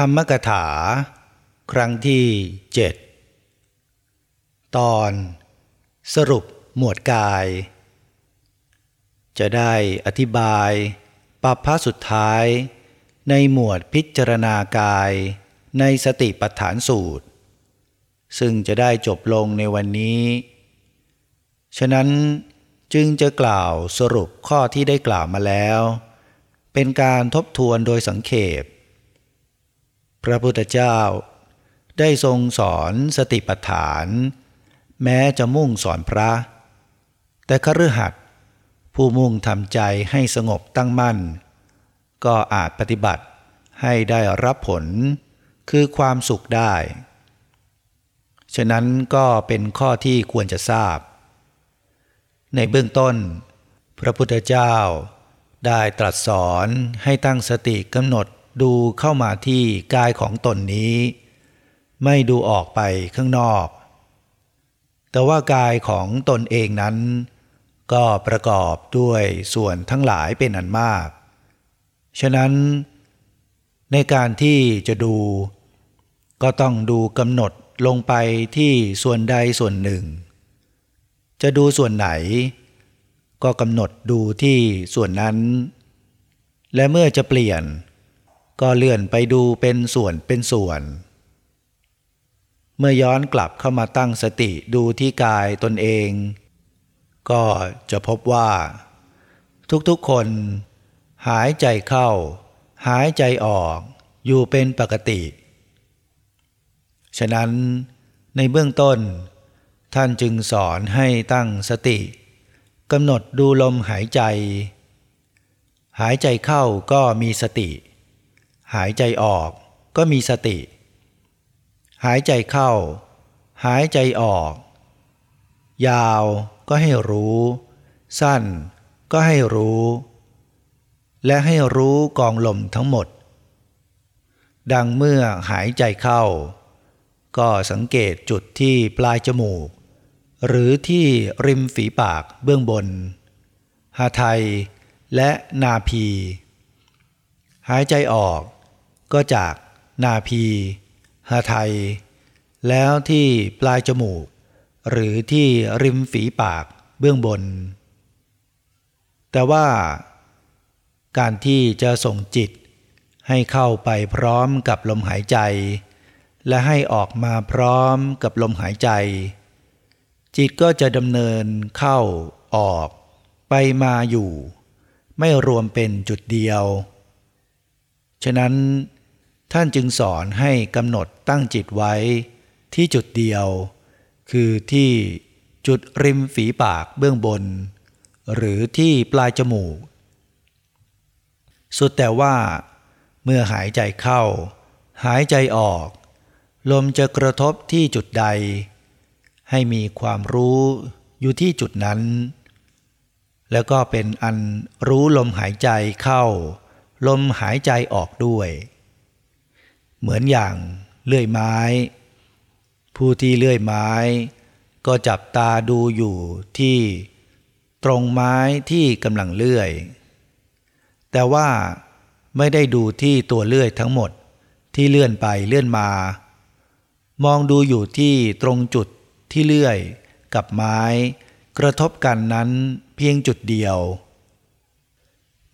ธรรมกถา ครั้งที่เจ็ดตอน สรุปหมวดกาย จะได้อธิบายปัปพะสุดท้าย ในหมวดพิจารณากายในสติปัฏฐานสูตร ซึ่งจะได้จบลงในวันนี้ ฉะนั้นจึงจะกล่าวสรุปข้อที่ได้กล่าวมาแล้ว เป็นการทบทวนโดยสังเขป พระพุทธเจ้า ได้ทรงสอนสติปัฏฐาน แม้จะมุ่งสอนพระ แต่คฤหัสถ์ผู้มุ่งทำใจให้สงบตั้งมั่น ก็อาจปฏิบัติให้ได้รับผลคือความสุขได้ ฉะนั้นก็เป็นข้อที่ควรจะทราบ ในเบื้องต้น พระพุทธเจ้าได้ตรัสสอนให้ตั้งสติกำหนด ดูเข้ามาที่กายของตนนี้ ไม่ดูออกไปข้างนอก แต่ว่ากายของตนเองนั้น ก็ประกอบด้วยส่วนทั้งหลายเป็นอันมาก ฉะนั้น ในการที่จะดู ก็ต้องดูกำหนดลงไปที่ส่วนใดส่วนหนึ่ง จะดูส่วนไหน ก็กำหนดดูที่ส่วนนั้น และเมื่อจะเปลี่ยน ก็เลื่อนไปดูเป็นส่วนเป็นส่วน เมื่อย้อนกลับเข้ามาตั้งสติดูที่กายตนเอง ก็จะพบว่า ทุกๆคน หายใจเข้า หายใจออกอยู่เป็นปกติ ฉะนั้นในเบื้องต้น ท่านจึงสอนให้ตั้งสติกำหนดดูลมหายใจ หายใจเข้าก็มีสติ หายใจออกก็มีสติ หายใจเข้า หายใจออก ยาวก็ให้รู้ สั้นก็ให้รู้ และให้รู้กองลมทั้งหมด ดังเมื่อหายใจเข้า ก็สังเกตจุดที่ปลายจมูก หรือที่ริมฝีปากเบื้องบน หาไทยและนาพี หายใจออก ก็จากนาพีหาไทย แล้วที่ปลายจมูก หรือที่ริมฝีปากเบื้องบน แต่ว่าการที่จะส่งจิตให้เข้าไปพร้อมกับลมหายใจ และให้ออกมาพร้อมกับลมหายใจ จิตก็จะดำเนินเข้าออกไปมาอยู่ ไม่รวมเป็นจุดเดียว ฉะนั้น ท่านจึงสอนให้กำหนดตั้งจิตไว้ ที่จุดเดียว คือที่จุดริมฝีปากเบื้องบน หรือที่ปลายจมูก สุดแต่ว่า เมื่อหายใจเข้า หายใจออก ลมจะกระทบที่จุดใด ให้มีความรู้อยู่ที่จุดนั้น แล้วก็เป็นอันรู้ลมหายใจเข้า ลมหายใจออกด้วย เหมือนอย่างเลื่อยไม้ ผู้ที่เลื่อยไม้ ก็จับตาดูอยู่ที่ตรงไม้ที่กำลังเลื่อย แต่ว่าไม่ได้ดูที่ตัวเลื่อยทั้งหมดที่เลื่อนไปเลื่อนมา มองดูอยู่ที่ตรงจุดที่เลื่อยกับไม้ กระทบกันนั้นเพียงจุดเดียว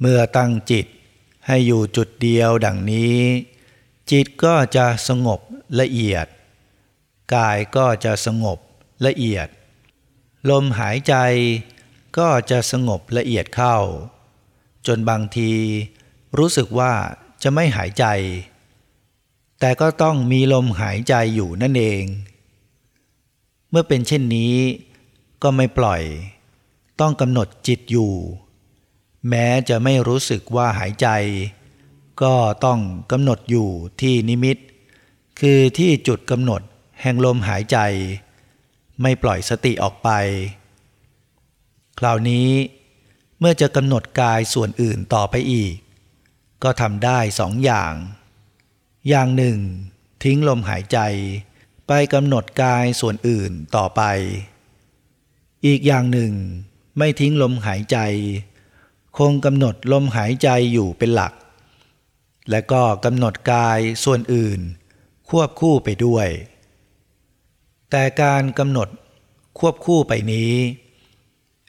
เมื่อตั้งจิตให้อยู่จุดเดียวดังนี้ จิตก็จะสงบละเอียด กายก็จะสงบละเอียด ลมหายใจก็จะสงบละเอียดเข้า จนบางทีรู้สึกว่าจะไม่หายใจ แต่ก็ต้องมีลมหายใจอยู่นั่นเอง เมื่อเป็นเช่นนี้ก็ไม่ปล่อย ต้องกำหนดจิตอยู่ แม้จะไม่รู้สึกว่าหายใจ ก็ต้องกำหนดอยู่ที่นิมิต คือที่จุดกำหนดแห่งลมหายใจ ไม่ปล่อยสติออกไป คราวนี้เมื่อจะกำหนดกายส่วนอื่นต่อไปอีก ก็ทำได้สองอย่าง อย่างหนึ่ง ทิ้งลมหายใจ ไปกำหนดกายส่วนอื่นต่อไป อีกอย่างหนึ่ง ไม่ทิ้งลมหายใจ คงกำหนดลมหายใจอยู่เป็นหลัก และก็กำหนดกายส่วนอื่น ควบคู่ไปด้วย แต่การกำหนดควบคู่ไปนี้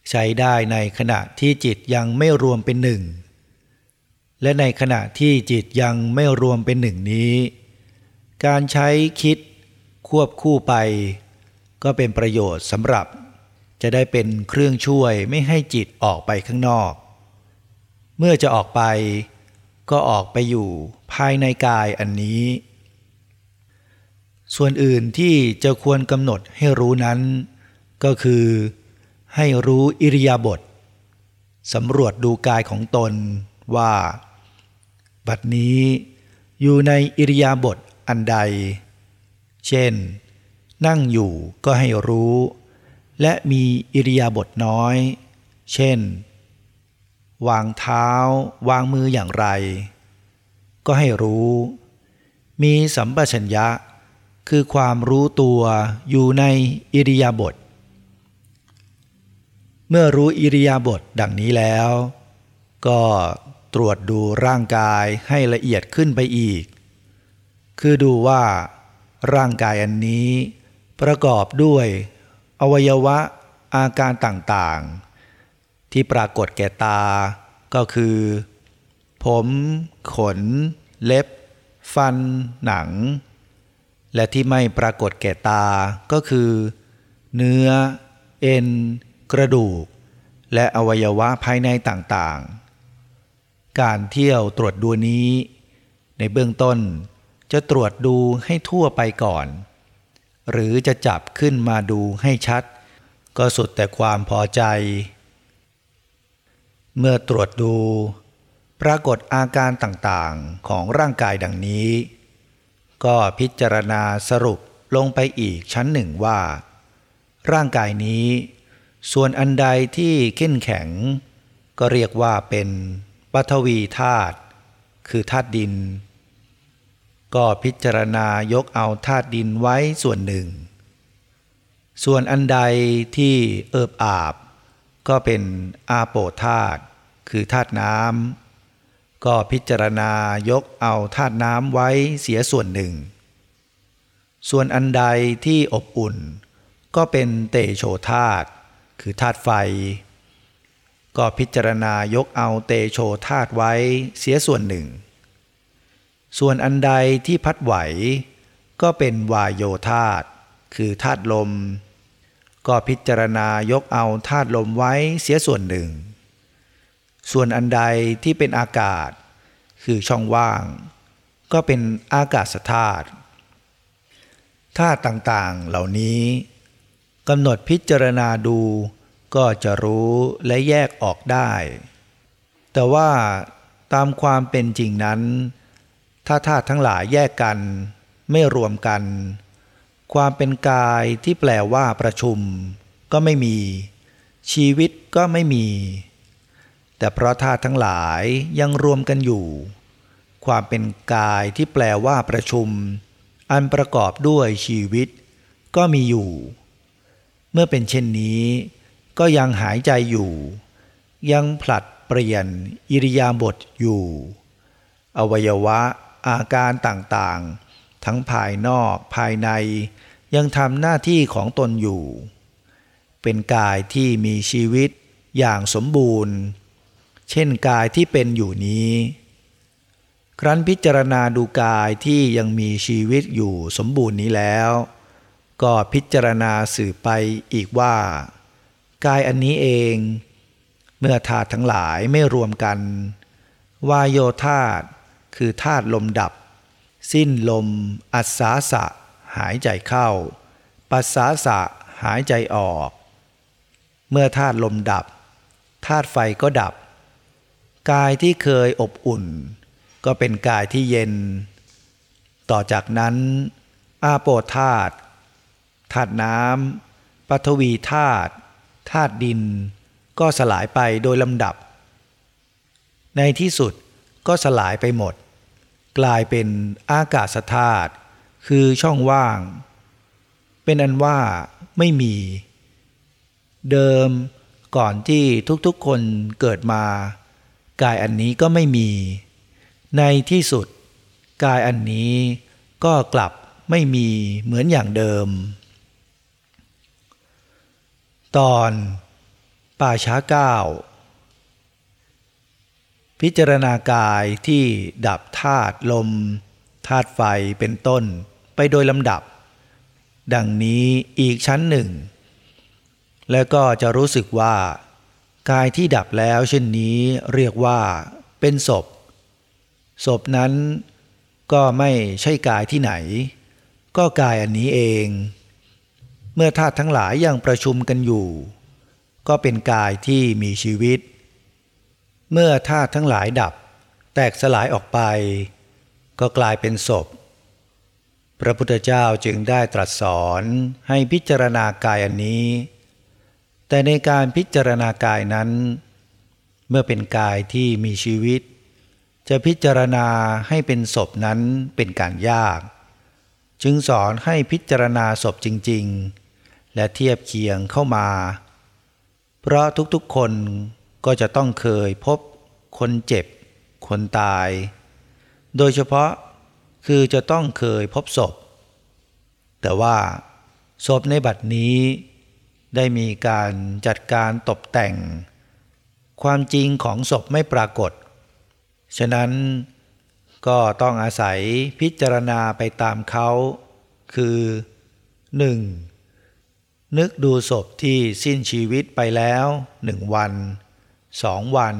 ใช้ได้ในขณะที่จิตยังไม่รวมเป็นหนึ่ง และในขณะที่จิตยังไม่รวมเป็นหนึ่งนี้ การใช้คิดควบคู่ไป ก็เป็นประโยชน์สำหรับ จะได้เป็นเครื่องช่วยไม่ให้จิตออกไปข้างนอก เมื่อจะออกไป ก็ออกไปอยู่ภายในกายอันนี้ ส่วนอื่นที่จะควรกำหนดให้รู้นั้น ก็คือ ให้รู้อิริยาบถสำรวจดูกายของตนว่า บัดนี้อยู่ในอิริยาบถอันใด เช่น นั่งอยู่ก็ให้รู้ และมีอิริยาบถน้อย เช่น วางเท้า วางมืออย่างไร ก็ให้รู้ มีสัมปชัญญะ คือความรู้ตัวอยู่ในอิริยาบถเมื่อรู้อิริยาบถดังนี้แล้ว ก็ตรวจดูร่างกายให้ละเอียดขึ้นไปอีก คือดูว่า ร่างกายอันนี้ ประกอบด้วย อวัยวะอาการต่างๆ ที่ปรากฏแก่ตา ก็คือ ผม ขน เล็บ ฟัน หนัง และที่ไม่ปรากฏแก่ตา ก็คือ เนื้อ เอ็น กระดูก และอวัยวะภายในต่างๆ การเที่ยวตรวจดูนี้ ในเบื้องต้นจะตรวจดูให้ทั่วไปก่อน หรือจะจับขึ้นมาดูให้ชัด ก็สุดแต่ความพอใจ เมื่อตรวจดู ปรากฏอาการต่างๆของร่างกายดังนี้ ก็พิจารณาสรุปลงไปอีกชั้นหนึ่งว่า ร่างกายนี้ ส่วนอันใดที่เข้นแข็ง ก็เรียกว่าเป็นปฐวีธาตุคือธาตุดิน ก็พิจารณายกเอาธาตุดินไว้ส่วนหนึ่ง ส่วนอันใดที่เอิบอาบ ก็เป็นอาโปธาตุคือธาตุน้ำก็พิจารณายกเอาธาตุน้ำไว้เสียส่วนหนึ่ง ส่วนอันใดที่อบอุ่น ก็เป็นเตโชธาตุคือธาตุไฟ ก็พิจารณายกเอาเตโชธาตุไว้เสียส่วนหนึ่ง ส่วนอันใดที่พัดไหว ก็เป็นวายโยธาตุคือธาตุลม ก็พิจารณายกเอาธาตุลมไว้เสียส่วนหนึ่ง ส่วนอันใดที่เป็นอากาศ คือช่องว่าง ก็เป็นอากาศธาตุธาตุต่างๆเหล่านี้กำหนดพิจารณาดูก็จะรู้และแยกออกได้ แต่ว่าตามความเป็นจริงนั้น ถ้าธาตุทั้งหลายแยกกัน ไม่รวมกัน ความเป็นกายที่แปลว่าประชุม ก็ไม่มี ชีวิตก็ไม่มี แต่เพราะธาตุทั้งหลายยังรวมกันอยู่ ความเป็นกายที่แปลว่าประชุม อันประกอบด้วยชีวิต ก็มีอยู่ เมื่อเป็นเช่นนี้ ก็ยังหายใจอยู่ ยังผลัดเปลี่ยนอิริยาบถอยู่ อวัยวะอาการต่างๆ ทั้งภายนอกภายใน ยังทำหน้าที่ของตนอยู่ เป็นกายที่มีชีวิตอย่างสมบูรณ์ เช่นกายที่เป็นอยู่นี้ ครั้นพิจารณาดูกายที่ยังมีชีวิตอยู่สมบูรณ์นี้แล้ว ก็พิจารณาสืบไปอีกว่า กายอันนี้เอง เมื่อธาตุทั้งหลายไม่รวมกัน วายโยธาตคือธาตุลมดับ สิ้นลม อัศสาสะ หายใจเข้า ปัสสาสะ หายใจออก เมื่อธาตุลมดับธาตุไฟก็ดับ กายที่เคยอบอุ่น ก็เป็นกายที่เย็น ต่อจากนั้น อาโปธาตุธาตุน้ำปฐวีธาตุธาตุดิน ก็สลายไปโดยลำดับ ในที่สุดก็สลายไปหมด กลายเป็นอากาศธาตุคือช่องว่าง เป็นอันว่าไม่มี เดิมก่อนที่ทุกๆคนเกิดมา กายอันนี้ก็ไม่มี ในที่สุด กายอันนี้ก็กลับไม่มีเหมือนอย่างเดิม ตอนป่าช้าเก้า พิจารณากายที่ดับธาตุลมธาตุไฟเป็นต้นไปโดยลำดับ ดังนี้อีกชั้นหนึ่ง แล้วก็จะรู้สึกว่า กายที่ดับแล้วเช่นนี้เรียกว่าเป็นศพ ศพนั้นก็ไม่ใช่กายที่ไหน ก็กายอันนี้เอง เมื่อธาตุทั้งหลายยังประชุมกันอยู่ ก็เป็นกายที่มีชีวิต เมื่อธาตุทั้งหลายดับ แตกสลายออกไป ก็กลายเป็นศพ พระพุทธเจ้าจึงได้ตรัสสอนให้พิจารณากายอันนี้ แต่ในการพิจารณากายนั้น เมื่อเป็นกายที่มีชีวิต จะพิจารณาให้เป็นศพนั้นเป็นการยาก จึงสอนให้พิจารณาศพจริง ๆ และเทียบเคียงเข้ามา เพราะทุกๆคน ก็จะต้องเคยพบคนเจ็บ คนตาย โดยเฉพาะคือจะต้องเคยพบศพ แต่ว่าศพในบัดนี้ได้มีการจัดการตกแต่ง ความจริงของศพไม่ปรากฏ ฉะนั้นก็ต้องอาศัยพิจารณาไปตามเขา คือ 1. นึกดูศพที่สิ้นชีวิตไปแล้วหนึ่งวัน สองวัน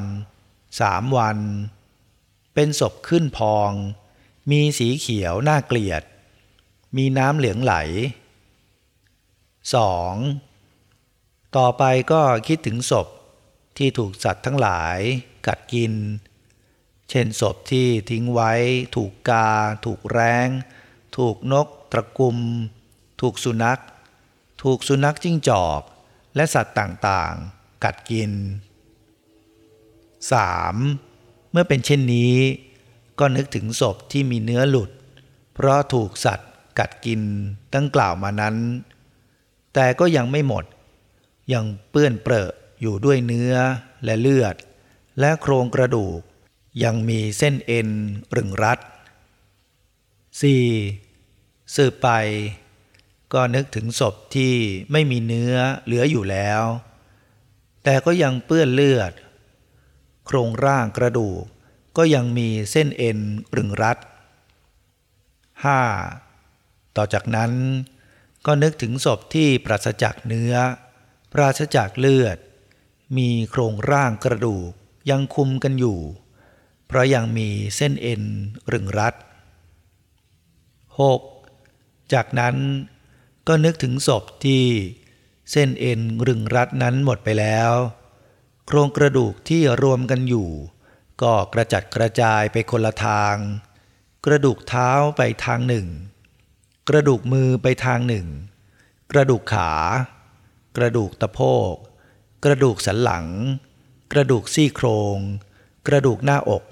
สามวัน เป็นศพขึ้นพอง มีสีเขียวน่าเกลียด มีน้ำเหลืองไหล 2. ต่อไปก็คิดถึงศพที่ถูกสัตว์ทั้งหลายกัดกิน เช่นศพที่ทิ้งไว้ ถูกกา ถูกแร้ง ถูกนก ตะกุม ถูกสุนัข ถูกสุนัขจิ้งจอก และสัตว์ต่างๆ กัดกิน 3. เมื่อเป็นเช่นนี้ ก็นึกถึงศพที่มีเนื้อหลุด เพราะถูกสัตว์กัดกินตั้งกล่าวมานั้น แต่ก็ยังไม่หมด ยังเปื้อนเปรอะอยู่ด้วยเนื้อและเลือด และโครงกระดูก ยังมีเส้นเอ็นรึงรัด 4. สืบไป ก็นึกถึงศพที่ไม่มีเนื้อเหลืออยู่แล้ว แต่ก็ยังเปื้อนเลือด โครงร่างกระดูก ก็ยังมีเส้นเอ็นรึงรัด 5. ต่อจากนั้น ก็นึกถึงศพที่ปราศจากเนื้อ ปราศจากเลือด มีโครงร่างกระดูกยังคุมกันอยู่ เพราะยังมีเส้นเอ็นรึงรัด 6. จากนั้นก็นึกถึงศพที่เส้นเอ็นรึงรัดนั้นหมดไปแล้ว โครงกระดูกที่รวมกันอยู่ ก็กระจัดกระจายไปคนละทาง กระดูกเท้าไปทางหนึ่ง กระดูกมือไปทางหนึ่ง กระดูกขา กระดูกตะโพก กระดูกสันหลัง กระดูกซี่โครง กระดูกหน้าอก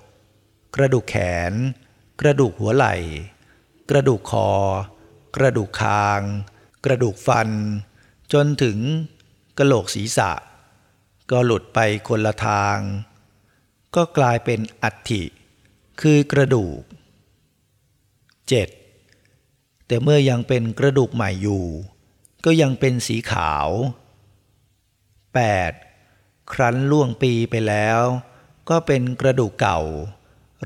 กระดูกแขน กระดูกหัวไหล่ กระดูกคอ กระดูกคาง กระดูกฟัน จนถึงกระโหลกศีรษะ ก็หลุดไปคนละทาง ก็กลายเป็นอัฐิ คือกระดูก 7. แต่เมื่อยังเป็นกระดูกใหม่อยู่ ก็ยังเป็นสีขาว 8. ครั้นล่วงปีไปแล้ว ก็เป็นกระดูกเก่า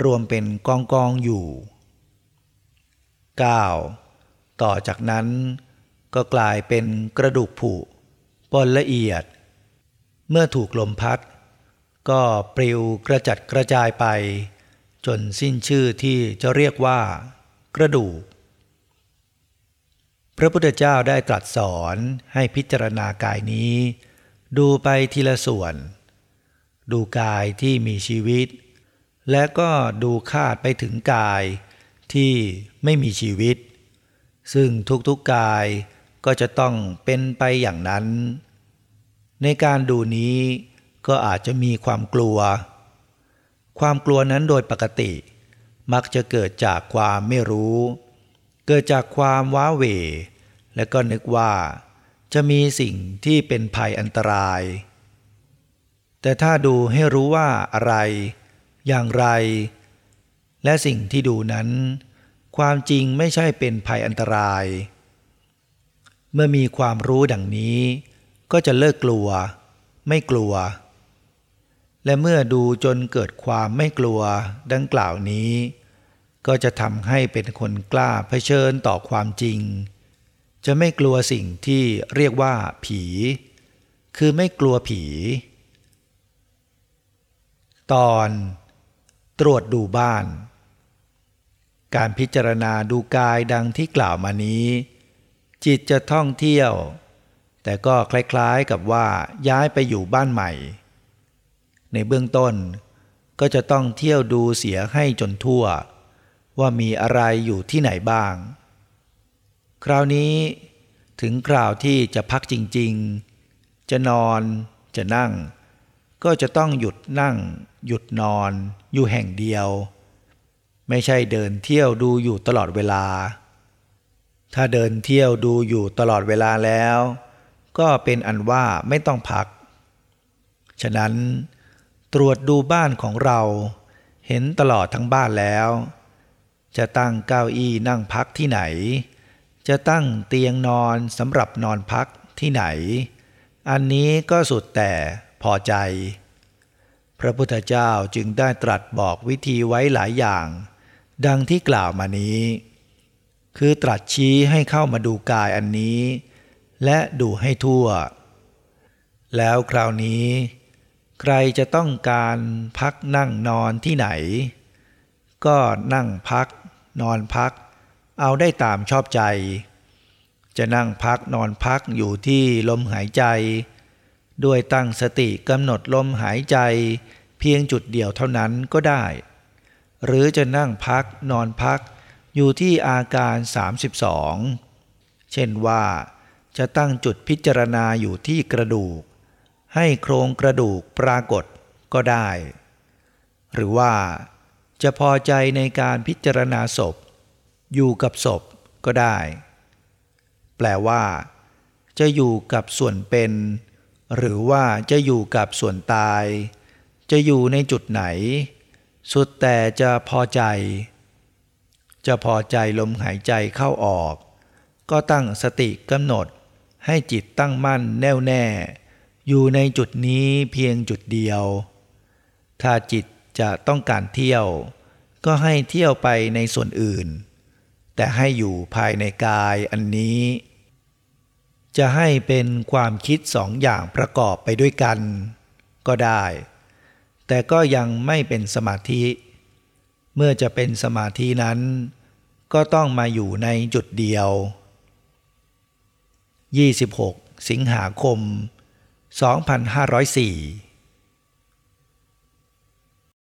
รวมเป็นกองกองอยู่ 9. ต่อจากนั้นก็กลายเป็นกระดูกผุปนละเอียด เมื่อถูกลมพัด ก็ปลิวกระจัดกระจายไป จนสิ้นชื่อที่จะเรียกว่า กระดูก พระพุทธเจ้าได้ตรัสสอนให้พิจารณากายนี้ ดูไปทีละส่วน ดูกายที่มีชีวิต และก็ดูคาดไปถึงกายที่ไม่มีชีวิต ซึ่งทุกๆกายก็จะต้องเป็นไปอย่างนั้น ในการดูนี้ก็อาจจะมีความกลัว ความกลัวนั้นโดยปกติ มักจะเกิดจากความไม่รู้ เกิดจากความว้าเหวและก็นึกว่า จะมีสิ่งที่เป็นภัยอันตราย แต่ถ้าดูให้รู้ว่าอะไร อย่างไร และสิ่งที่ดูนั้น ความจริงไม่ใช่เป็นภัยอันตราย เมื่อมีความรู้ดังนี้ ก็จะเลิกกลัว ไม่กลัว และเมื่อดูจนเกิดความไม่กลัวดังกล่าวนี้ ก็จะทำให้เป็นคนกล้าเผชิญต่อความจริง จะไม่กลัวสิ่งที่เรียกว่าผี คือไม่กลัวผี ตอนตรวจดูบ้าน การพิจารณาดูกายดังที่กล่าวมานี้ จิตจะท่องเที่ยว แต่ก็คล้ายๆกับว่าย้ายไปอยู่บ้านใหม่ ในเบื้องต้น ก็จะต้องเที่ยวดูเสียให้จนทั่ว ว่ามีอะไรอยู่ที่ไหนบ้าง คราวนี้ถึงคราวที่จะพักจริงๆ จะนอนจะนั่ง ก็จะต้องหยุดนั่ง หยุดนอน อยู่แห่งเดียว ไม่ใช่เดินเที่ยวดูอยู่ตลอดเวลา ถ้าเดินเที่ยวดูอยู่ตลอดเวลาแล้ว ก็เป็นอันว่าไม่ต้องพัก ฉะนั้นตรวจดูบ้านของเรา เห็นตลอดทั้งบ้านแล้ว จะตั้งเก้าอี้นั่งพักที่ไหน จะตั้งเตียงนอนสำหรับนอนพักที่ไหน อันนี้ก็สุดแต่พอใจ พระพุทธเจ้าจึงได้ตรัสบอกวิธีไว้หลายอย่าง ดังที่กล่าวมานี้ คือตรัสชี้ให้เข้ามาดูกายอันนี้ และดูให้ทั่ว แล้วคราวนี้ ใครจะต้องการพักนั่งนอนที่ไหน ก็นั่งพัก นอนพัก เอาได้ตามชอบใจ จะนั่งพักนอนพักอยู่ที่ลมหายใจ ด้วยตั้งสติกำหนดลมหายใจ เพียงจุดเดียวเท่านั้นก็ได้ หรือจะนั่งพักนอนพักอยู่ที่อาการ 32 เช่นว่า จะตั้งจุดพิจารณาอยู่ที่กระดูก ให้โครงกระดูกปรากฏก็ได้ หรือว่าจะพอใจในการพิจารณาศพ อยู่กับศพก็ได้ แปลว่า จะอยู่กับส่วนเป็น หรือว่าจะอยู่กับส่วนตาย จะอยู่ในจุดไหน สุดแต่จะพอใจ จะพอใจลมหายใจเข้าออก ก็ตั้งสติกำหนด ให้จิตตั้งมั่นแน่วแน่ อยู่ในจุดนี้เพียงจุดเดียว ถ้าจิตจะต้องการเที่ยว ก็ให้เที่ยวไปในส่วนอื่น แต่ให้อยู่ภายในกายอันนี้ จะให้เป็นความคิดสองอย่างประกอบไปด้วยกัน ก็ได้ แต่ก็ยังไม่เป็นสมาธิ เมื่อจะเป็นสมาธินั้น ก็ต้องมาอยู่ในจุดเดียว 26 สิงหาคม 2504